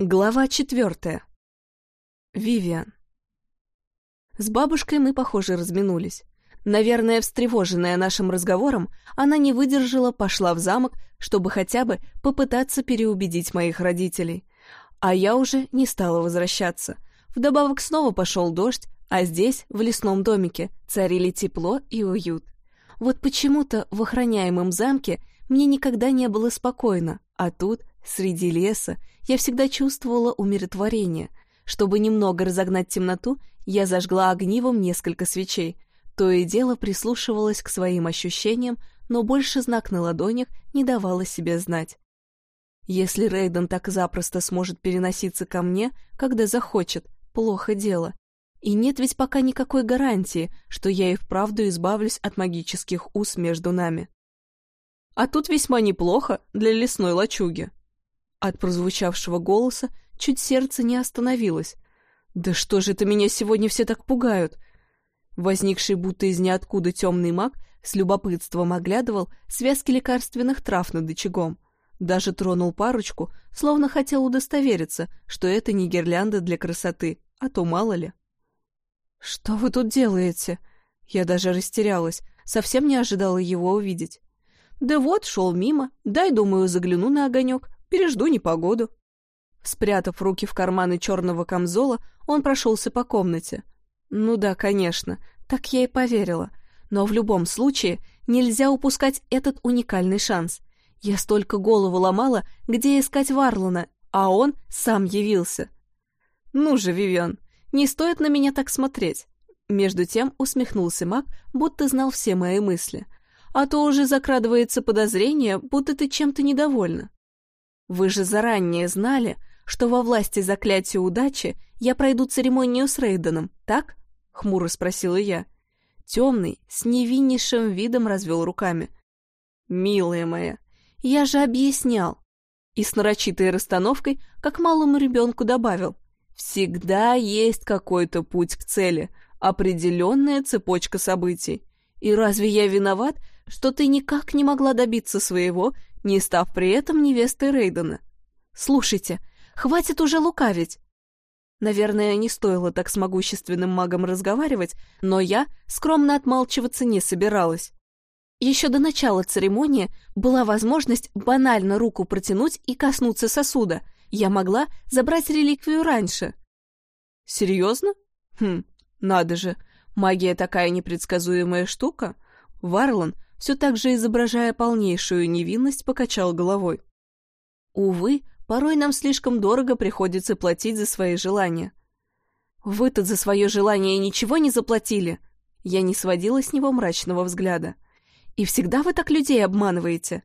Глава четвертая. Вивиан. С бабушкой мы, похоже, разминулись. Наверное, встревоженная нашим разговором, она не выдержала, пошла в замок, чтобы хотя бы попытаться переубедить моих родителей. А я уже не стала возвращаться. Вдобавок снова пошел дождь, а здесь, в лесном домике, царили тепло и уют. Вот почему-то в охраняемом замке мне никогда не было спокойно, а тут Среди леса я всегда чувствовала умиротворение. Чтобы немного разогнать темноту, я зажгла огнивом несколько свечей. То и дело прислушивалась к своим ощущениям, но больше знак на ладонях не давала себе знать. Если Рейден так запросто сможет переноситься ко мне, когда захочет, плохо дело. И нет ведь пока никакой гарантии, что я и вправду избавлюсь от магических уз между нами. А тут весьма неплохо для лесной лачуги. От прозвучавшего голоса чуть сердце не остановилось. «Да что же это меня сегодня все так пугают?» Возникший будто из ниоткуда темный маг с любопытством оглядывал связки лекарственных трав над очагом. Даже тронул парочку, словно хотел удостовериться, что это не гирлянда для красоты, а то мало ли. «Что вы тут делаете?» Я даже растерялась, совсем не ожидала его увидеть. «Да вот, шел мимо, дай, думаю, загляну на огонек, Пережду непогоду». Спрятав руки в карманы черного камзола, он прошелся по комнате. «Ну да, конечно, так я и поверила. Но в любом случае нельзя упускать этот уникальный шанс. Я столько голову ломала, где искать Варлана, а он сам явился. Ну же, Вивиан, не стоит на меня так смотреть. Между тем усмехнулся маг, будто знал все мои мысли. А то уже закрадывается подозрение, будто ты чем-то недовольна. Вы же заранее знали, что во власти заклятия удачи я пройду церемонию с Рейденом, так? Хмуро спросила я. Темный, с невиннейшим видом развел руками. Милая моя, я же объяснял. И с нарочитой расстановкой, как малому ребенку добавил. Всегда есть какой-то путь к цели, определенная цепочка событий. И разве я виноват, что ты никак не могла добиться своего не став при этом невестой Рейдена. «Слушайте, хватит уже лукавить!» Наверное, не стоило так с могущественным магом разговаривать, но я скромно отмалчиваться не собиралась. Еще до начала церемонии была возможность банально руку протянуть и коснуться сосуда. Я могла забрать реликвию раньше. Серьезно? Хм, надо же. Магия такая непредсказуемая штука. Варлан все так же изображая полнейшую невинность, покачал головой. «Увы, порой нам слишком дорого приходится платить за свои желания». «Вы тут за свое желание ничего не заплатили?» Я не сводила с него мрачного взгляда. «И всегда вы так людей обманываете?»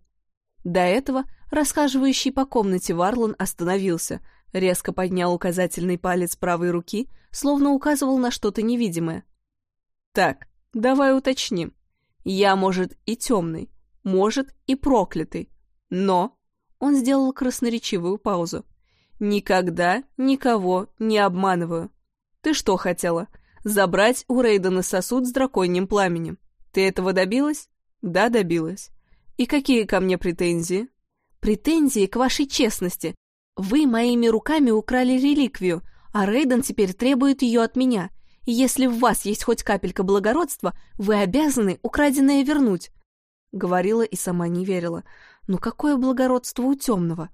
До этого расхаживающий по комнате Варлан остановился, резко поднял указательный палец правой руки, словно указывал на что-то невидимое. «Так, давай уточним. Я, может, и темный, может, и проклятый, но...» Он сделал красноречивую паузу. «Никогда никого не обманываю. Ты что хотела? Забрать у Рейдена сосуд с драконьим пламенем. Ты этого добилась? Да, добилась. И какие ко мне претензии? Претензии к вашей честности. Вы моими руками украли реликвию, а Рейден теперь требует ее от меня — если в вас есть хоть капелька благородства, вы обязаны украденное вернуть. Говорила и сама не верила. Ну какое благородство у темного?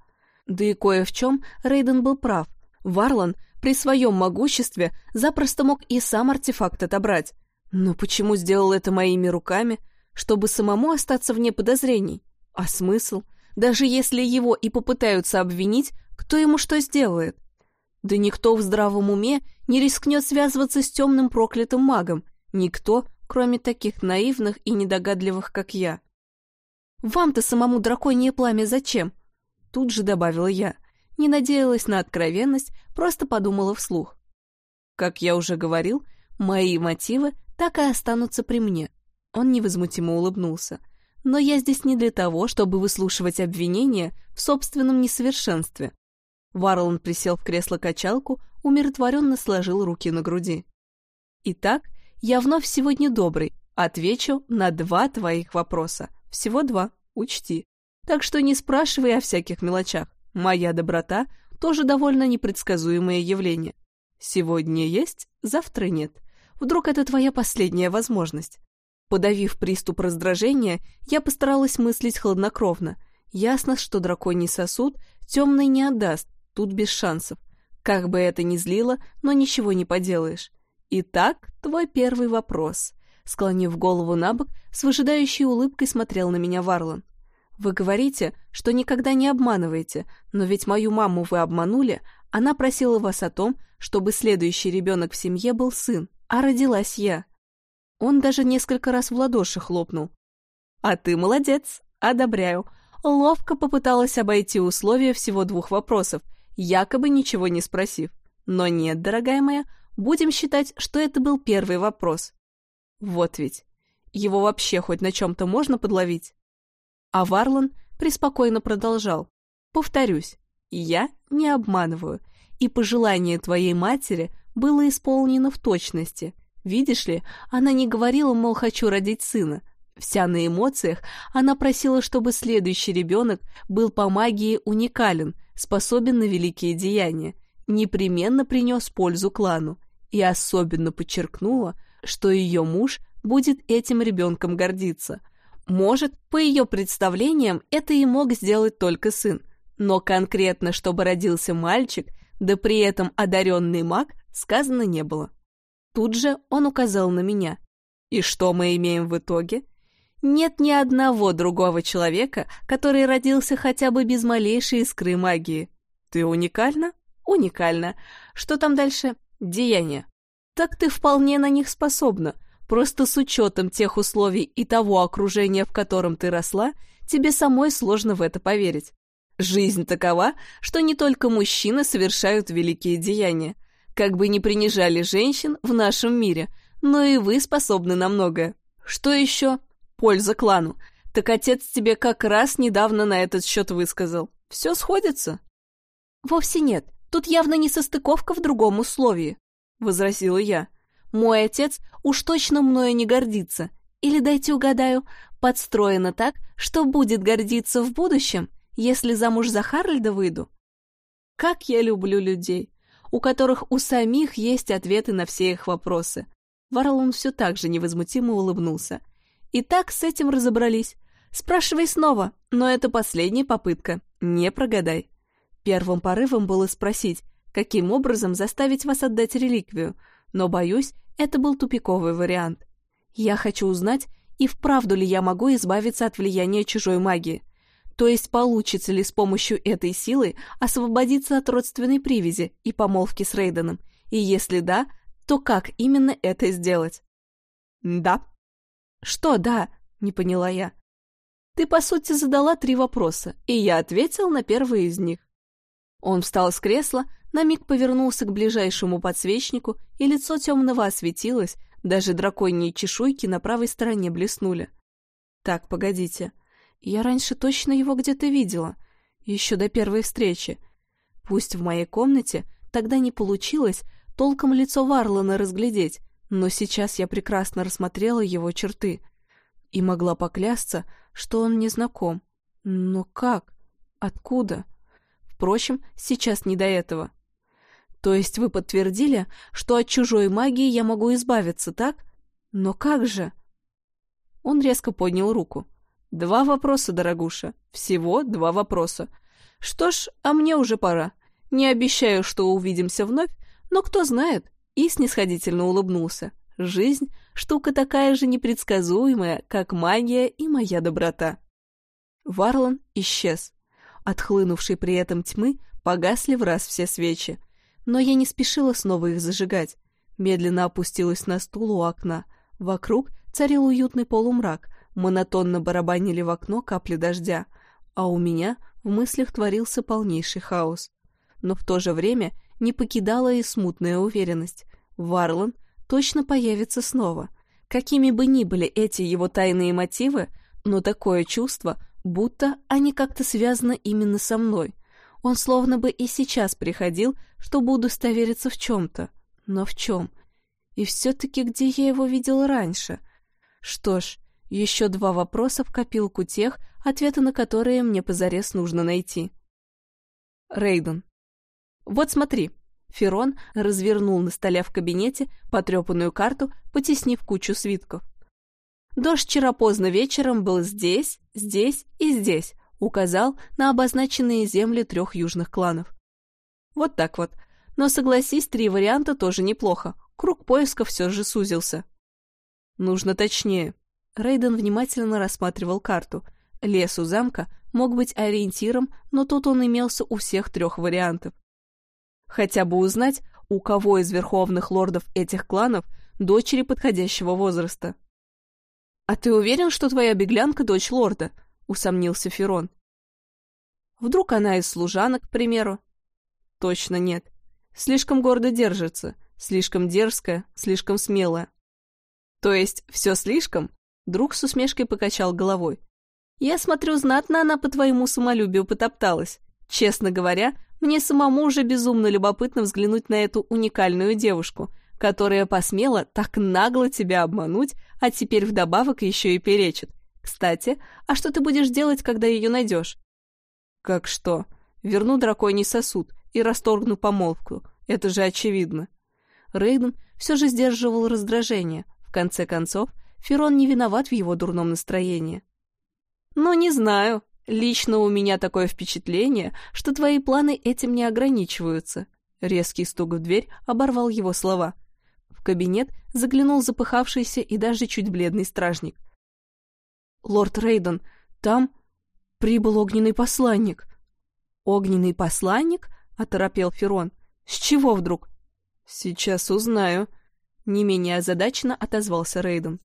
Да и кое в чем Рейден был прав. Варлан при своем могуществе запросто мог и сам артефакт отобрать. Но почему сделал это моими руками? Чтобы самому остаться вне подозрений. А смысл? Даже если его и попытаются обвинить, кто ему что сделает? Да никто в здравом уме не рискнет связываться с темным проклятым магом. Никто, кроме таких наивных и недогадливых, как я. «Вам-то самому драконье пламя зачем?» Тут же добавила я. Не надеялась на откровенность, просто подумала вслух. Как я уже говорил, мои мотивы так и останутся при мне. Он невозмутимо улыбнулся. Но я здесь не для того, чтобы выслушивать обвинения в собственном несовершенстве. Варлан присел в кресло-качалку, умиротворенно сложил руки на груди. «Итак, я вновь сегодня добрый, отвечу на два твоих вопроса. Всего два, учти. Так что не спрашивай о всяких мелочах. Моя доброта тоже довольно непредсказуемое явление. Сегодня есть, завтра нет. Вдруг это твоя последняя возможность? Подавив приступ раздражения, я постаралась мыслить хладнокровно. Ясно, что драконий сосуд темный не отдаст, тут без шансов. Как бы это ни злило, но ничего не поделаешь. Итак, твой первый вопрос. Склонив голову на бок, с выжидающей улыбкой смотрел на меня Варлан. Вы говорите, что никогда не обманываете, но ведь мою маму вы обманули, она просила вас о том, чтобы следующий ребенок в семье был сын, а родилась я. Он даже несколько раз в ладоши хлопнул. А ты молодец, одобряю. Ловко попыталась обойти условия всего двух вопросов, якобы ничего не спросив. Но нет, дорогая моя, будем считать, что это был первый вопрос. Вот ведь. Его вообще хоть на чем-то можно подловить? А Варлан преспокойно продолжал. Повторюсь, я не обманываю, и пожелание твоей матери было исполнено в точности. Видишь ли, она не говорила, мол, хочу родить сына. Вся на эмоциях, она просила, чтобы следующий ребенок был по магии уникален, способен на великие деяния, непременно принес пользу клану, и особенно подчеркнула, что ее муж будет этим ребенком гордиться. Может, по ее представлениям, это и мог сделать только сын, но конкретно, чтобы родился мальчик, да при этом одаренный маг, сказано не было. Тут же он указал на меня. И что мы имеем в итоге? Нет ни одного другого человека, который родился хотя бы без малейшей искры магии. Ты уникальна? Уникальна. Что там дальше? Деяние. Так ты вполне на них способна. Просто с учетом тех условий и того окружения, в котором ты росла, тебе самой сложно в это поверить. Жизнь такова, что не только мужчины совершают великие деяния. Как бы ни принижали женщин в нашем мире, но и вы способны на многое. Что еще? Польза клану. Так отец тебе как раз недавно на этот счет высказал. Все сходится? Вовсе нет. Тут явно не состыковка в другом условии, — возразила я. Мой отец уж точно мною не гордится. Или, дайте угадаю, подстроено так, что будет гордиться в будущем — если замуж за Харльда выйду? Как я люблю людей, у которых у самих есть ответы на все их вопросы. Варлун все так же невозмутимо улыбнулся. И так с этим разобрались. Спрашивай снова, но это последняя попытка. Не прогадай. Первым порывом было спросить, каким образом заставить вас отдать реликвию, но, боюсь, это был тупиковый вариант. Я хочу узнать, и вправду ли я могу избавиться от влияния чужой магии. То есть получится ли с помощью этой силы освободиться от родственной привязи и помолвки с Рейденом? И если да, то как именно это сделать? Да. Что да? Не поняла я. Ты, по сути, задала три вопроса, и я ответил на первый из них. Он встал с кресла, на миг повернулся к ближайшему подсвечнику, и лицо темного осветилось, даже драконьи чешуйки на правой стороне блеснули. Так, погодите. Я раньше точно его где-то видела, еще до первой встречи. Пусть в моей комнате тогда не получилось толком лицо Варлана разглядеть, но сейчас я прекрасно рассмотрела его черты и могла поклясться, что он не знаком. Но как? Откуда? Впрочем, сейчас не до этого. То есть вы подтвердили, что от чужой магии я могу избавиться, так? Но как же? Он резко поднял руку. Два вопроса, дорогуша. Всего два вопроса. Что ж, а мне уже пора. Не обещаю, что увидимся вновь, но кто знает. И снисходительно улыбнулся. Жизнь — штука такая же непредсказуемая, как магия и моя доброта. Варлан исчез. Отхлынувшей при этом тьмы погасли в раз все свечи. Но я не спешила снова их зажигать. Медленно опустилась на стул у окна. Вокруг царил уютный полумрак — монотонно барабанили в окно капли дождя, а у меня в мыслях творился полнейший хаос. Но в то же время не покидала и смутная уверенность. Варлан точно появится снова. Какими бы ни были эти его тайные мотивы, но такое чувство, будто они как-то связаны именно со мной. Он словно бы и сейчас приходил, чтобы удостовериться в чем-то. Но в чем? И все-таки где я его видел раньше? Что ж, еще два вопроса в копилку тех, ответы на которые мне позарез нужно найти. Рейден. Вот смотри. Ферон развернул на столе в кабинете потрепанную карту, потеснив кучу свитков. Дождь вчера поздно вечером был здесь, здесь и здесь, указал на обозначенные земли трех южных кланов. Вот так вот. Но согласись, три варианта тоже неплохо. Круг поиска все же сузился. Нужно точнее. Рейден внимательно рассматривал карту. Лес у замка мог быть ориентиром, но тут он имелся у всех трех вариантов. Хотя бы узнать, у кого из верховных лордов этих кланов дочери подходящего возраста. «А ты уверен, что твоя беглянка дочь лорда?» — усомнился Ферон. «Вдруг она из служанок, к примеру?» «Точно нет. Слишком гордо держится, слишком дерзкая, слишком смелая». «То есть все слишком?» — друг с усмешкой покачал головой. «Я смотрю, знатно она по твоему самолюбию потопталась. Честно говоря, мне самому уже безумно любопытно взглянуть на эту уникальную девушку, которая посмела так нагло тебя обмануть, а теперь вдобавок еще и перечит. Кстати, а что ты будешь делать, когда ее найдешь? Как что? Верну драконий сосуд и расторгну помолвку. Это же очевидно. Рейден все же сдерживал раздражение. В конце концов, Ферон не виноват в его дурном настроении. «Ну, не знаю. Лично у меня такое впечатление, что твои планы этим не ограничиваются». Резкий стук в дверь оборвал его слова. В кабинет заглянул запыхавшийся и даже чуть бледный стражник. «Лорд Рейден, там прибыл огненный посланник». «Огненный посланник?» — оторопел Ферон. «С чего вдруг?» «Сейчас узнаю», — не менее озадаченно отозвался Рейден.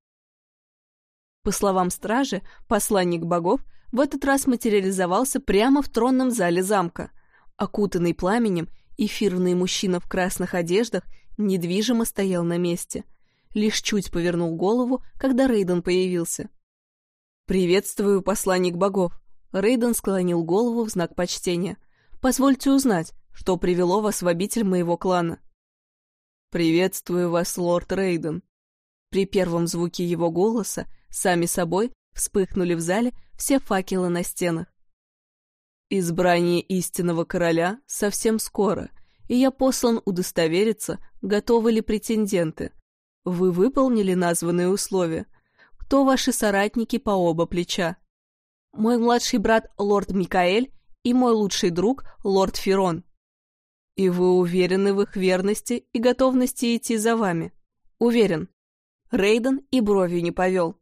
По словам стражи, посланник богов в этот раз материализовался прямо в тронном зале замка. Окутанный пламенем, эфирный мужчина в красных одеждах недвижимо стоял на месте. Лишь чуть повернул голову, когда Рейден появился. «Приветствую, посланник богов!» Рейден склонил голову в знак почтения. «Позвольте узнать, что привело вас в обитель моего клана». «Приветствую вас, лорд Рейден!» При первом звуке его голоса Сами собой вспыхнули в зале все факелы на стенах. Избрание истинного короля совсем скоро, и я послан удостовериться, готовы ли претенденты. Вы выполнили названные условия. Кто ваши соратники по оба плеча? Мой младший брат лорд Микаэль и мой лучший друг лорд Ферон. И вы уверены в их верности и готовности идти за вами? Уверен. Рейден и бровью не повел.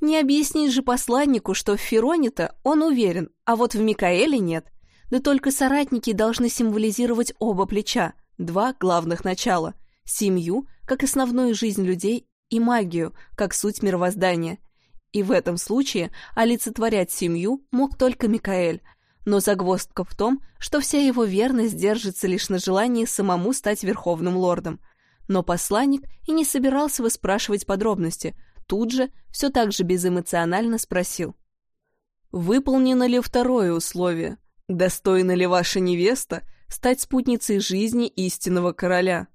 Не объяснить же посланнику, что в Фероне-то он уверен, а вот в Микаэле нет. Да только соратники должны символизировать оба плеча, два главных начала — семью, как основную жизнь людей, и магию, как суть мировоздания. И в этом случае олицетворять семью мог только Микаэль, но загвоздка в том, что вся его верность держится лишь на желании самому стать верховным лордом. Но посланник и не собирался выспрашивать подробности — тут же, все так же безэмоционально спросил. «Выполнено ли второе условие? Достойна ли ваша невеста стать спутницей жизни истинного короля?»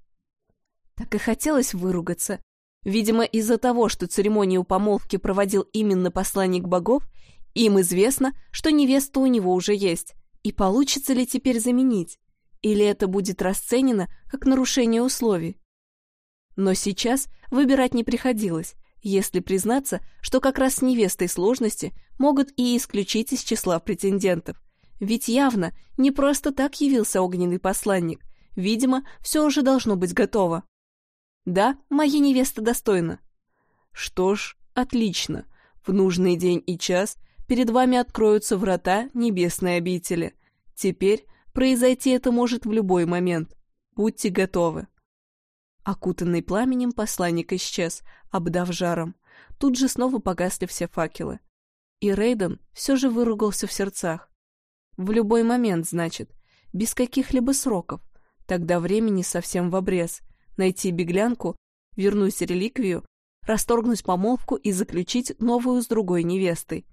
Так и хотелось выругаться. Видимо, из-за того, что церемонию помолвки проводил именно посланник богов, им известно, что невеста у него уже есть. И получится ли теперь заменить? Или это будет расценено как нарушение условий? Но сейчас выбирать не приходилось если признаться, что как раз с невестой сложности могут и исключить из числа претендентов. Ведь явно не просто так явился огненный посланник. Видимо, все уже должно быть готово. Да, моя невеста достойна. Что ж, отлично. В нужный день и час перед вами откроются врата небесной обители. Теперь произойти это может в любой момент. Будьте готовы. Окутанный пламенем посланник исчез, обдав жаром. Тут же снова погасли все факелы. И Рейден все же выругался в сердцах. В любой момент, значит, без каких-либо сроков. Тогда времени совсем в обрез. Найти беглянку, вернуть реликвию, расторгнуть помолвку и заключить новую с другой невестой.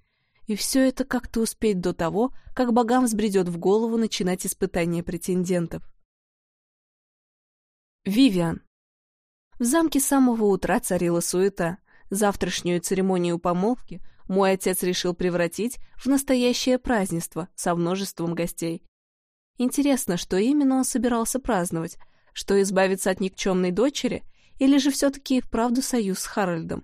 И все это как-то успеть до того, как богам взбредет в голову начинать испытания претендентов. Вивиан. В замке с самого утра царила суета. Завтрашнюю церемонию помолвки мой отец решил превратить в настоящее празднество со множеством гостей. Интересно, что именно он собирался праздновать? Что избавиться от никчемной дочери? Или же все-таки вправду союз с Харальдом?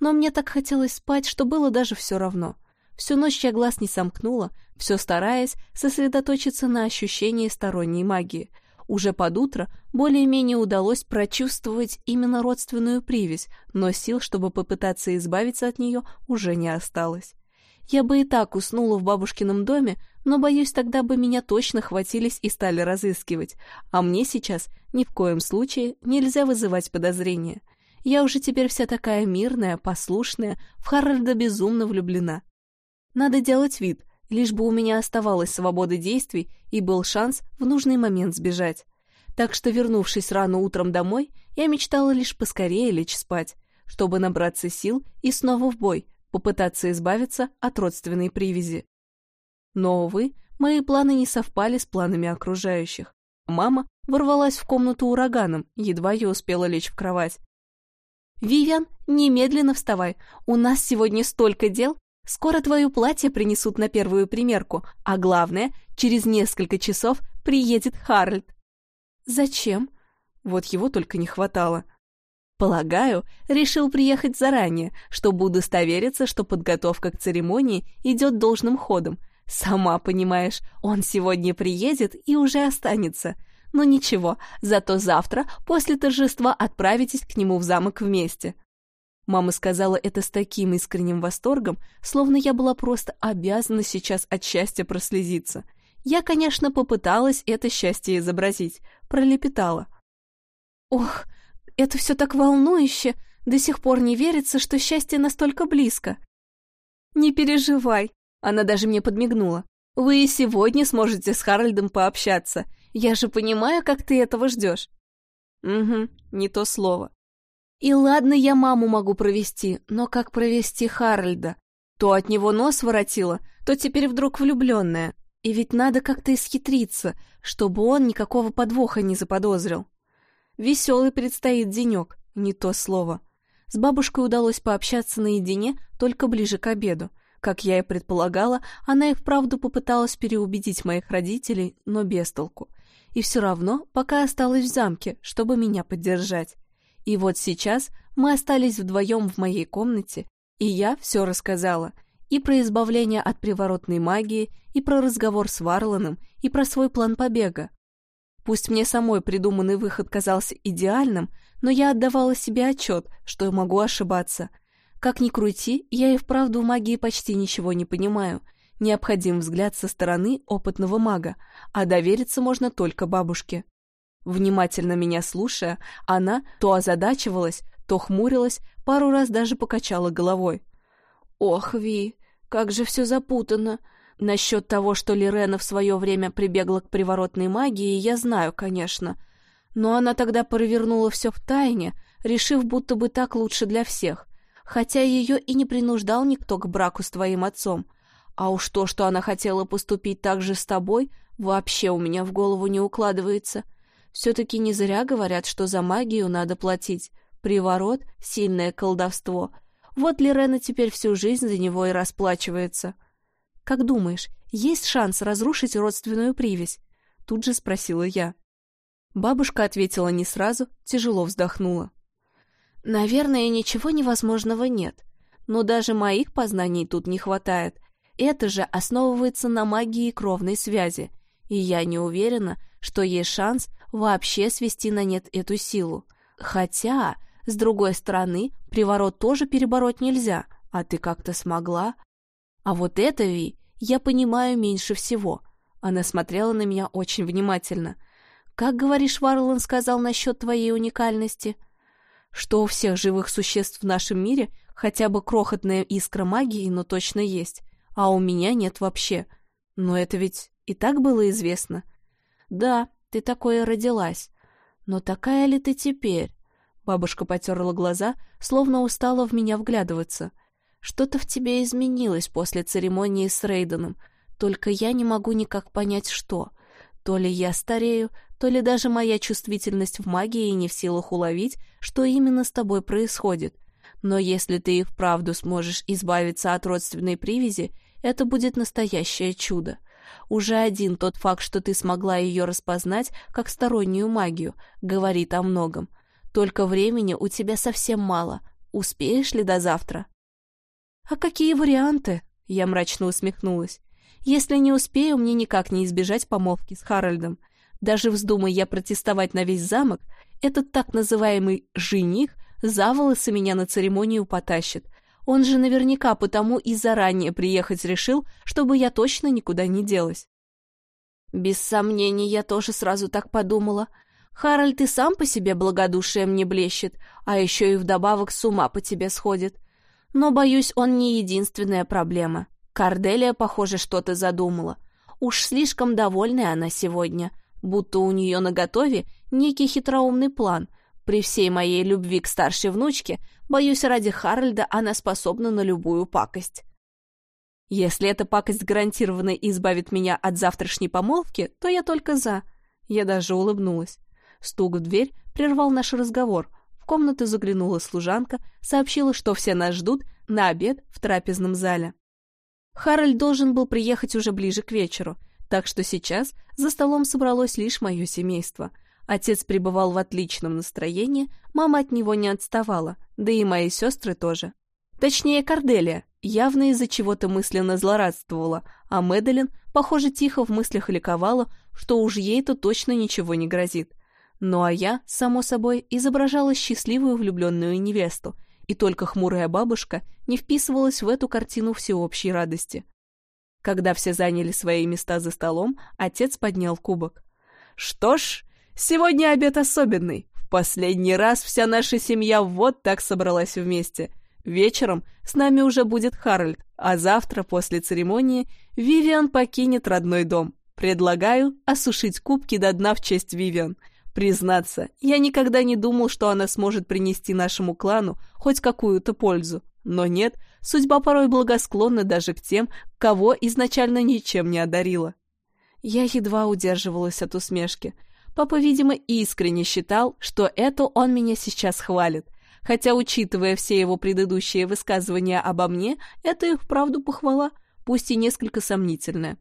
Но мне так хотелось спать, что было даже все равно. Всю ночь я глаз не сомкнула, все стараясь сосредоточиться на ощущении сторонней магии. Уже под утро более-менее удалось прочувствовать именно родственную привязь, но сил, чтобы попытаться избавиться от нее, уже не осталось. Я бы и так уснула в бабушкином доме, но, боюсь, тогда бы меня точно хватились и стали разыскивать, а мне сейчас ни в коем случае нельзя вызывать подозрения. Я уже теперь вся такая мирная, послушная, в Харальда безумно влюблена. Надо делать вид, лишь бы у меня оставалась свобода действий и был шанс в нужный момент сбежать. Так что, вернувшись рано утром домой, я мечтала лишь поскорее лечь спать, чтобы набраться сил и снова в бой, попытаться избавиться от родственной привязи. Но, увы, мои планы не совпали с планами окружающих. Мама ворвалась в комнату ураганом, едва я успела лечь в кровать. «Вивиан, немедленно вставай, у нас сегодня столько дел, скоро твое платье принесут на первую примерку, а главное, через несколько часов приедет Харальд». «Зачем?» Вот его только не хватало. Полагаю, решил приехать заранее, чтобы удостовериться, что подготовка к церемонии идет должным ходом, Сама понимаешь, он сегодня приедет и уже останется. Но ничего, зато завтра, после торжества, отправитесь к нему в замок вместе. Мама сказала это с таким искренним восторгом, словно я была просто обязана сейчас от счастья прослезиться. Я, конечно, попыталась это счастье изобразить, пролепетала. «Ох, это все так волнующе, до сих пор не верится, что счастье настолько близко». «Не переживай, она даже мне подмигнула. «Вы и сегодня сможете с Харальдом пообщаться. Я же понимаю, как ты этого ждешь». «Угу, не то слово». «И ладно, я маму могу провести, но как провести Харальда? То от него нос воротила, то теперь вдруг влюбленная. И ведь надо как-то исхитриться, чтобы он никакого подвоха не заподозрил. Веселый предстоит денек, не то слово. С бабушкой удалось пообщаться наедине только ближе к обеду. Как я и предполагала, она и вправду попыталась переубедить моих родителей, но без толку. И все равно пока осталась в замке, чтобы меня поддержать. И вот сейчас мы остались вдвоем в моей комнате, и я все рассказала. И про избавление от приворотной магии, и про разговор с Варланом, и про свой план побега. Пусть мне самой придуманный выход казался идеальным, но я отдавала себе отчет, что могу ошибаться — как ни крути, я и вправду в магии почти ничего не понимаю. Необходим взгляд со стороны опытного мага, а довериться можно только бабушке. Внимательно меня слушая, она то озадачивалась, то хмурилась, пару раз даже покачала головой. «Ох, Ви, как же все запутано!» Насчет того, что Лирена в свое время прибегла к приворотной магии, я знаю, конечно. Но она тогда провернула все в тайне, решив, будто бы так лучше для всех хотя ее и не принуждал никто к браку с твоим отцом. А уж то, что она хотела поступить так же с тобой, вообще у меня в голову не укладывается. Все-таки не зря говорят, что за магию надо платить. Приворот — сильное колдовство. Вот Лирена теперь всю жизнь за него и расплачивается. «Как думаешь, есть шанс разрушить родственную привязь?» Тут же спросила я. Бабушка ответила не сразу, тяжело вздохнула. Наверное, ничего невозможного нет. Но даже моих познаний тут не хватает. Это же основывается на магии кровной связи. И я не уверена, что есть шанс вообще свести на нет эту силу. Хотя, с другой стороны, приворот тоже перебороть нельзя, а ты как-то смогла. А вот это, Ви, я понимаю меньше всего. Она смотрела на меня очень внимательно. Как, говоришь, Варлан сказал насчет твоей уникальности? что у всех живых существ в нашем мире хотя бы крохотная искра магии, но точно есть, а у меня нет вообще. Но это ведь и так было известно. Да, ты такое родилась. Но такая ли ты теперь? Бабушка потерла глаза, словно устала в меня вглядываться. Что-то в тебе изменилось после церемонии с Рейденом, только я не могу никак понять, что. То ли я старею, то ли даже моя чувствительность в магии не в силах уловить, что именно с тобой происходит. Но если ты и вправду сможешь избавиться от родственной привязи, это будет настоящее чудо. Уже один тот факт, что ты смогла ее распознать как стороннюю магию, говорит о многом. Только времени у тебя совсем мало. Успеешь ли до завтра? А какие варианты? Я мрачно усмехнулась. Если не успею, мне никак не избежать помолвки с Харальдом. Даже вздумай я протестовать на весь замок, этот так называемый «жених» за волосы меня на церемонию потащит. Он же наверняка потому и заранее приехать решил, чтобы я точно никуда не делась. Без сомнений, я тоже сразу так подумала. Харальд и сам по себе благодушием не блещет, а еще и вдобавок с ума по тебе сходит. Но, боюсь, он не единственная проблема. Карделия, похоже, что-то задумала. Уж слишком довольная она сегодня, будто у нее наготове некий хитроумный план. При всей моей любви к старшей внучке, боюсь, ради Харальда она способна на любую пакость. Если эта пакость гарантированно избавит меня от завтрашней помолвки, то я только за. Я даже улыбнулась. Стук в дверь прервал наш разговор. В комнату заглянула служанка, сообщила, что все нас ждут на обед в трапезном зале. Харальд должен был приехать уже ближе к вечеру, так что сейчас за столом собралось лишь мое семейство. Отец пребывал в отличном настроении, мама от него не отставала, да и мои сестры тоже. Точнее, Корделия явно из-за чего-то мысленно злорадствовала, а Мэдалин, похоже, тихо в мыслях ликовала, что уж ей-то точно ничего не грозит. Ну а я, само собой, изображала счастливую влюбленную невесту, и только хмурая бабушка не вписывалась в эту картину всеобщей радости. Когда все заняли свои места за столом, отец поднял кубок. «Что ж, сегодня обед особенный. В последний раз вся наша семья вот так собралась вместе. Вечером с нами уже будет Харальд, а завтра, после церемонии, Вивиан покинет родной дом. Предлагаю осушить кубки до дна в честь Вивиан — Признаться, я никогда не думал, что она сможет принести нашему клану хоть какую-то пользу. Но нет, судьба порой благосклонна даже к тем, кого изначально ничем не одарила. Я едва удерживалась от усмешки. Папа, видимо, искренне считал, что это он меня сейчас хвалит. Хотя, учитывая все его предыдущие высказывания обо мне, это их вправду похвала, пусть и несколько сомнительная.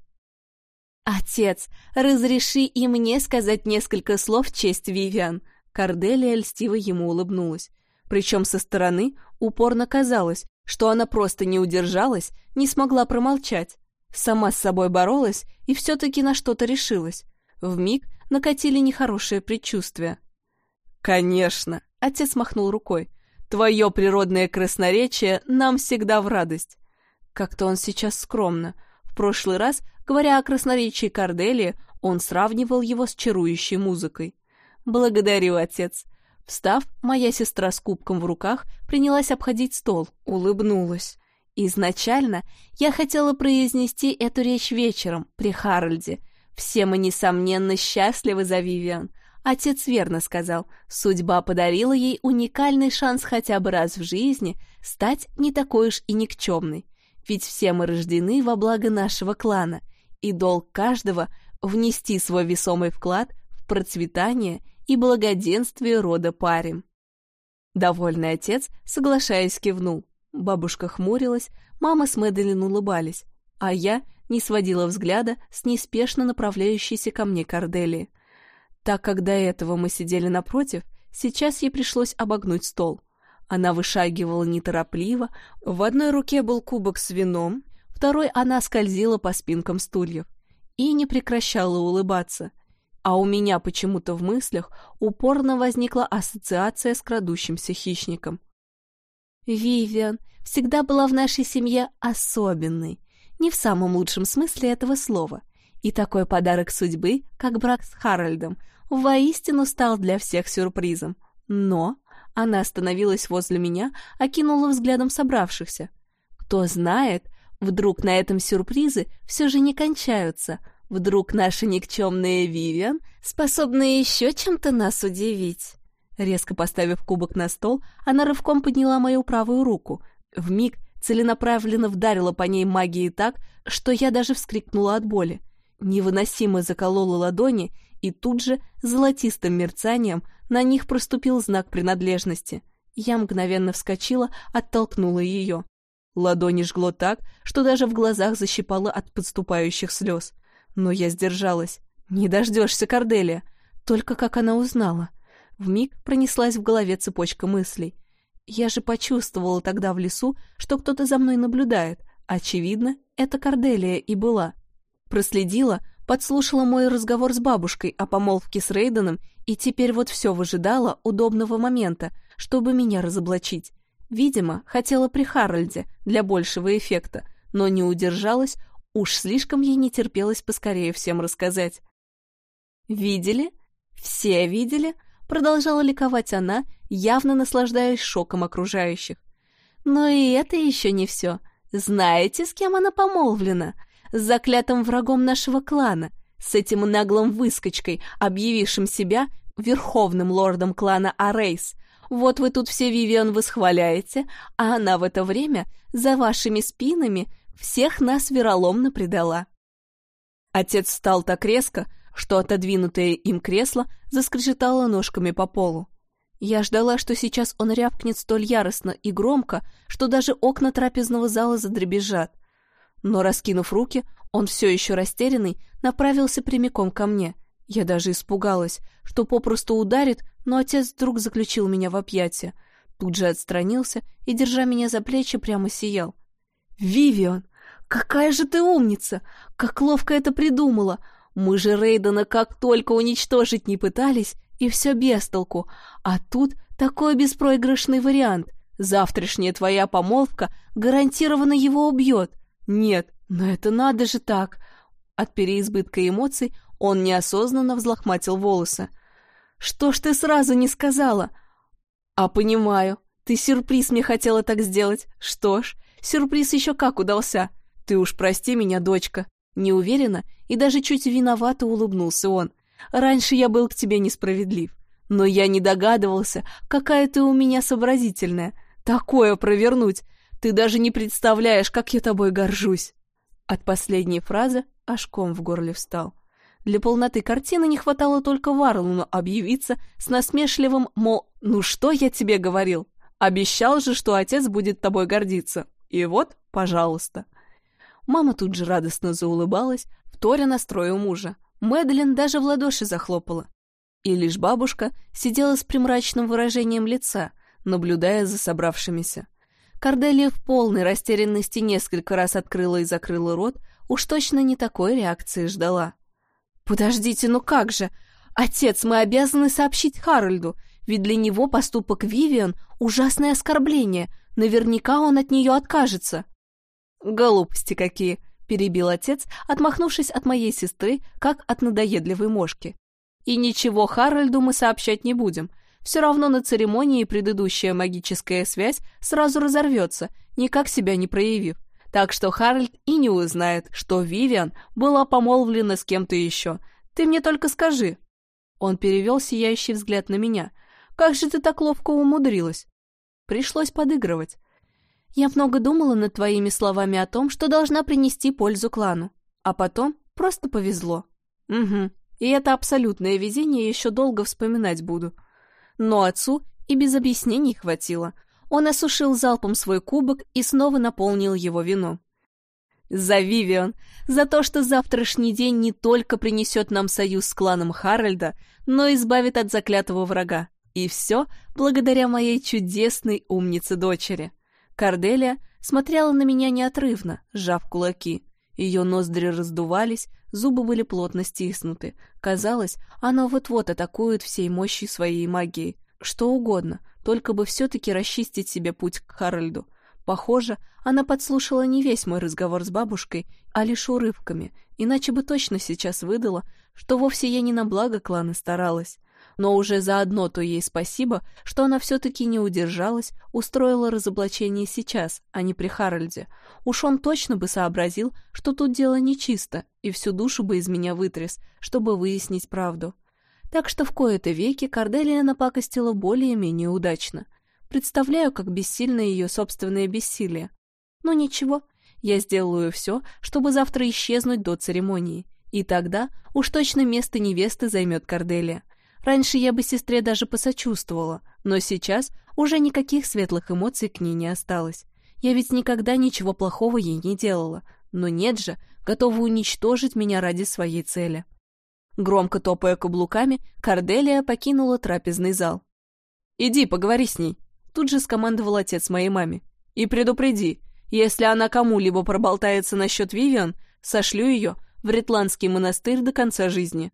«Отец, разреши и мне сказать несколько слов в честь Вивиан». Корделия льстиво ему улыбнулась. Причем со стороны упорно казалось, что она просто не удержалась, не смогла промолчать. Сама с собой боролась и все-таки на что-то решилась. Вмиг накатили нехорошее предчувствие. «Конечно!» — отец махнул рукой. «Твое природное красноречие нам всегда в радость». Как-то он сейчас скромно. В прошлый раз Говоря о красноречии Корделии, он сравнивал его с чарующей музыкой. «Благодарю, отец». Встав, моя сестра с кубком в руках принялась обходить стол, улыбнулась. Изначально я хотела произнести эту речь вечером, при Харальде. Все мы, несомненно, счастливы за Вивиан. Отец верно сказал, судьба подарила ей уникальный шанс хотя бы раз в жизни стать не такой уж и никчемной. Ведь все мы рождены во благо нашего клана — и долг каждого внести свой весомый вклад в процветание и благоденствие рода парень. Довольный отец, соглашаясь, кивнул. Бабушка хмурилась, мама с Мэдалин улыбались, а я не сводила взгляда с неспешно направляющейся ко мне Корделии. Так как до этого мы сидели напротив, сейчас ей пришлось обогнуть стол. Она вышагивала неторопливо, в одной руке был кубок с вином, Второй она скользила по спинкам стульев и не прекращала улыбаться. А у меня почему-то в мыслях упорно возникла ассоциация с крадущимся хищником. Вивиан всегда была в нашей семье особенной, не в самом лучшем смысле этого слова. И такой подарок судьбы, как брак с Харальдом, воистину стал для всех сюрпризом. Но она остановилась возле меня, окинула взглядом собравшихся. Кто знает, Вдруг на этом сюрпризы все же не кончаются. Вдруг наша никчемная Вивиан способна еще чем-то нас удивить. Резко поставив кубок на стол, она рывком подняла мою правую руку. В миг целенаправленно вдарила по ней магией так, что я даже вскрикнула от боли. Невыносимо заколола ладони, и тут же золотистым мерцанием на них проступил знак принадлежности. Я мгновенно вскочила, оттолкнула ее. Ладони жгло так, что даже в глазах защипало от подступающих слез. Но я сдержалась. Не дождешься, Корделия. Только как она узнала. Вмиг пронеслась в голове цепочка мыслей. Я же почувствовала тогда в лесу, что кто-то за мной наблюдает. Очевидно, это Корделия и была. Проследила, подслушала мой разговор с бабушкой о помолвке с Рейденом и теперь вот все выжидала удобного момента, чтобы меня разоблачить. Видимо, хотела при Харальде для большего эффекта, но не удержалась, уж слишком ей не терпелось поскорее всем рассказать. «Видели? Все видели?» — продолжала ликовать она, явно наслаждаясь шоком окружающих. «Но и это еще не все. Знаете, с кем она помолвлена? С заклятым врагом нашего клана, с этим наглым выскочкой, объявившим себя верховным лордом клана Арейс. Вот вы тут все Вивиан восхваляете, а она в это время за вашими спинами всех нас вероломно предала». Отец встал так резко, что отодвинутое им кресло заскрежетало ножками по полу. Я ждала, что сейчас он рявкнет столь яростно и громко, что даже окна трапезного зала задребезжат. Но, раскинув руки, он все еще растерянный, направился прямиком ко мне. Я даже испугалась, что попросту ударит, но отец вдруг заключил меня в объятия. Тут же отстранился и, держа меня за плечи, прямо сиял. «Вивиан, какая же ты умница! Как ловко это придумала! Мы же Рейдена как только уничтожить не пытались, и все без толку. А тут такой беспроигрышный вариант. Завтрашняя твоя помолвка гарантированно его убьет. Нет, но это надо же так. От переизбытка эмоций он неосознанно взлохматил волосы. Что ж ты сразу не сказала? А понимаю, ты сюрприз мне хотела так сделать. Что ж, сюрприз еще как удался. Ты уж прости меня, дочка. Неуверенно и даже чуть виновато улыбнулся он. «Раньше я был к тебе несправедлив, но я не догадывался, какая ты у меня сообразительная. Такое провернуть! Ты даже не представляешь, как я тобой горжусь!» От последней фразы аж ком в горле встал. Для полноты картины не хватало только Варлуну объявиться с насмешливым, мол, «Ну что я тебе говорил? Обещал же, что отец будет тобой гордиться. И вот, пожалуйста». Мама тут же радостно заулыбалась, вторя настрою мужа. Мэдлин даже в ладоши захлопала. И лишь бабушка сидела с примрачным выражением лица, наблюдая за собравшимися. Корделия в полной растерянности несколько раз открыла и закрыла рот, уж точно не такой реакции ждала. «Подождите, ну как же? Отец, мы обязаны сообщить Харальду, ведь для него поступок Вивиан — ужасное оскорбление, наверняка он от нее откажется». «Глупости какие!» — перебил отец, отмахнувшись от моей сестры, как от надоедливой мошки. «И ничего Харальду мы сообщать не будем. Все равно на церемонии предыдущая магическая связь сразу разорвется, никак себя не проявив. Так что Харальд и не узнает, что Вивиан была помолвлена с кем-то еще. Ты мне только скажи». Он перевел сияющий взгляд на меня. «Как же ты так ловко умудрилась?» Пришлось подыгрывать. Я много думала над твоими словами о том, что должна принести пользу клану. А потом просто повезло. Угу. И это абсолютное везение еще долго вспоминать буду. Но отцу и без объяснений хватило. Он осушил залпом свой кубок и снова наполнил его вино. За Вивиан, за то, что завтрашний день не только принесет нам союз с кланом Харальда, но избавит от заклятого врага. И все благодаря моей чудесной умнице-дочери. Карделия смотрела на меня неотрывно, сжав кулаки. Ее ноздри раздувались, зубы были плотно стиснуты. Казалось, она вот-вот атакует всей мощью своей магии. Что угодно, только бы все-таки расчистить себе путь к Харальду. Похоже, она подслушала не весь мой разговор с бабушкой, а лишь урывками, иначе бы точно сейчас выдала, что вовсе я не на благо клана старалась но уже заодно то ей спасибо, что она все-таки не удержалась, устроила разоблачение сейчас, а не при Харальде. Уж он точно бы сообразил, что тут дело нечисто, и всю душу бы из меня вытряс, чтобы выяснить правду. Так что в кои-то веки Корделия напакостила более-менее удачно. Представляю, как бессильно ее собственное бессилие. Но ничего, я сделаю все, чтобы завтра исчезнуть до церемонии. И тогда уж точно место невесты займет Корделия. Раньше я бы сестре даже посочувствовала, но сейчас уже никаких светлых эмоций к ней не осталось. Я ведь никогда ничего плохого ей не делала. но нет же, готова уничтожить меня ради своей цели. Громко топая каблуками, Корделия покинула трапезный зал. «Иди, поговори с ней», — тут же скомандовал отец моей маме. «И предупреди, если она кому-либо проболтается насчет Вивиан, сошлю ее в Ретландский монастырь до конца жизни».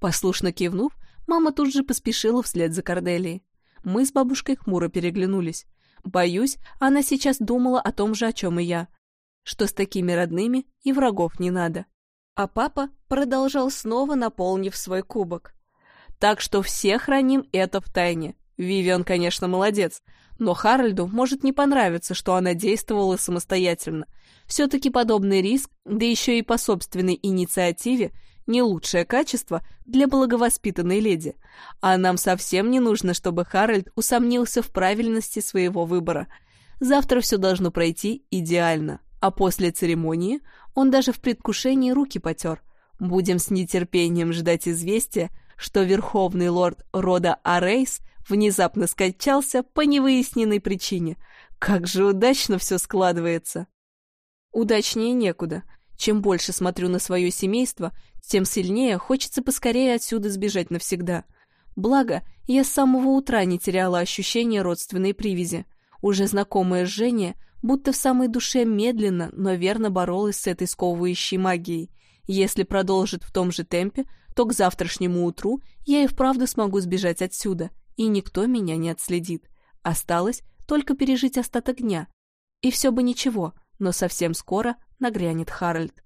Послушно кивнув, мама тут же поспешила вслед за Корделией. Мы с бабушкой хмуро переглянулись. Боюсь, она сейчас думала о том же, о чем и я. Что с такими родными и врагов не надо. А папа продолжал снова, наполнив свой кубок. Так что все храним это в тайне. Вивиан, конечно, молодец, но Харальду может не понравиться, что она действовала самостоятельно. Все-таки подобный риск, да еще и по собственной инициативе, не лучшее качество для благовоспитанной леди. А нам совсем не нужно, чтобы Харальд усомнился в правильности своего выбора. Завтра все должно пройти идеально. А после церемонии он даже в предвкушении руки потер. Будем с нетерпением ждать известия, что верховный лорд рода Арейс внезапно скачался по невыясненной причине. Как же удачно все складывается. Удачнее некуда. Чем больше смотрю на свое семейство, тем сильнее хочется поскорее отсюда сбежать навсегда. Благо, я с самого утра не теряла ощущения родственной привязи. Уже знакомое жжение будто в самой душе медленно, но верно боролась с этой сковывающей магией. Если продолжит в том же темпе, то к завтрашнему утру я и вправду смогу сбежать отсюда, и никто меня не отследит. Осталось только пережить остаток дня. И все бы ничего, но совсем скоро нагрянет Харальд.